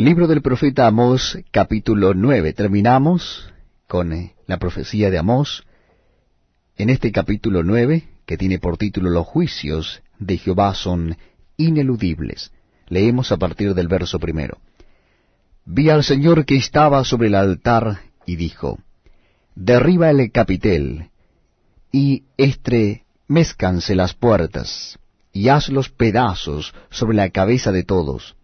Libro del profeta Amós, capítulo 9. Terminamos con eh, la profecía de Amós. En este capítulo 9, que tiene por título Los juicios de Jehová son ineludibles. Leemos a partir del verso primero. Vi al Señor que estaba sobre el altar y dijo, Derriba el capitel y estremezcanse las puertas y haz los pedazos sobre la cabeza de todos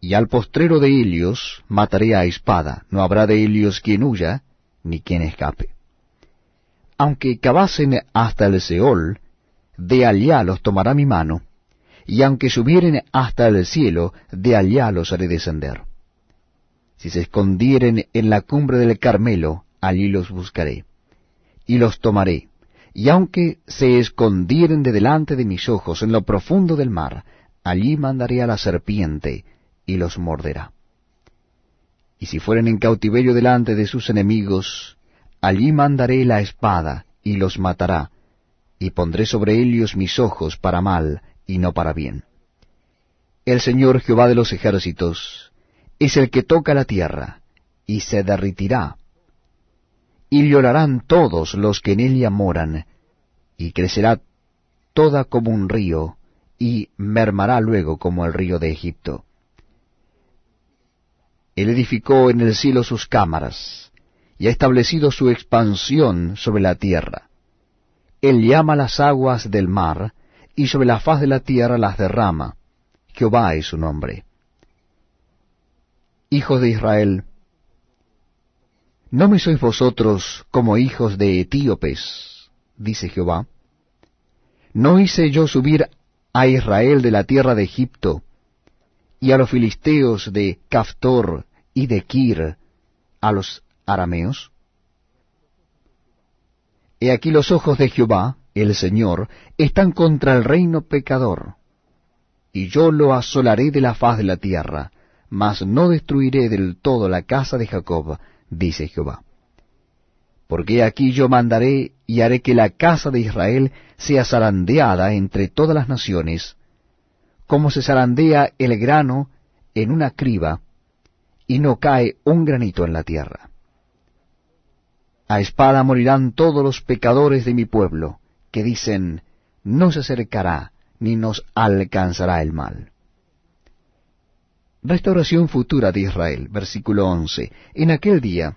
y al postrero de Helios mataré a espada, no habrá de Helios quien huya, ni quien escape. Aunque cavasen hasta el Seol, de allá los tomará mi mano, y aunque subieren hasta el cielo, de allá los haré descender. Si se escondieren en la cumbre del Carmelo, allí los buscaré, y los tomaré, y aunque se escondieren de delante de mis ojos en lo profundo del mar, allí mandaré a la serpiente, y los morderá. Y si fueren en cautiverio delante de sus enemigos, allí mandaré la espada, y los matará, y pondré sobre ellos mis ojos para mal, y no para bien. El Señor Jehová de los ejércitos es el que toca la tierra, y se derritirá, y llorarán todos los que en ella moran, y crecerá toda como un río, y mermará luego como el río de Egipto. Él edificó en el cielo sus cámaras, y ha establecido su expansión sobre la tierra. Él llama las aguas del mar, y sobre la faz de la tierra las derrama. Jehová es su nombre. Hijos de Israel, ¿no me sois vosotros como hijos de etíopes? dice Jehová. ¿No hice yo subir a Israel de la tierra de Egipto, y a los filisteos de Caftor y de Kir a los arameos? He aquí los ojos de Jehová, el Señor, están contra el reino pecador, y yo lo asolaré de la faz de la tierra, mas no destruiré del todo la casa de Jacob, dice Jehová. Porque aquí yo mandaré y haré que la casa de Israel sea zarandeada entre todas las naciones, como se zarandea el grano en una criba, y no cae un granito en la tierra. A espada morirán todos los pecadores de mi pueblo, que dicen, no se acercará, ni nos alcanzará el mal. Restauración futura de Israel, versículo 11. En aquel día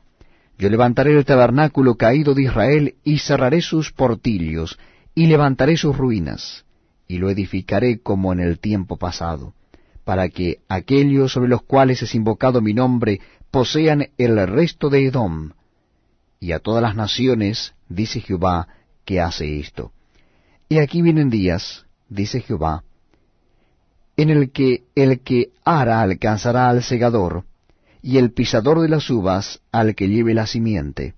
yo levantaré el tabernáculo caído de Israel y cerraré sus portillos y levantaré sus ruinas y lo edificaré como en el tiempo pasado para que aquellos sobre los cuales es invocado mi nombre posean el resto de Edom. Y a todas las naciones, dice Jehová, que hace esto. Y aquí vienen días, dice Jehová, en el que el que ara alcanzará al segador, y el pisador de las uvas al que lleve la simiente.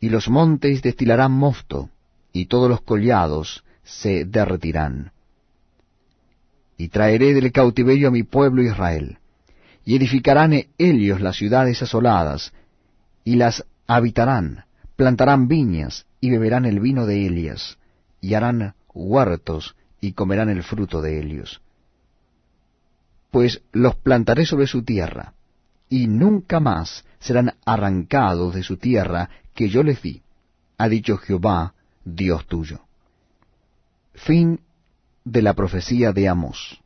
Y los montes destilarán mosto, y todos los collados se derretirán y traeré del cautiverio a mi pueblo Israel, y edificarán ellos las ciudades asoladas, y las habitarán, plantarán viñas, y beberán el vino de ellas, y harán huertos, y comerán el fruto de ellos. Pues los plantaré sobre su tierra, y nunca más serán arrancados de su tierra que yo les di, ha dicho Jehová, Dios tuyo. Fin de la profecía de Amos.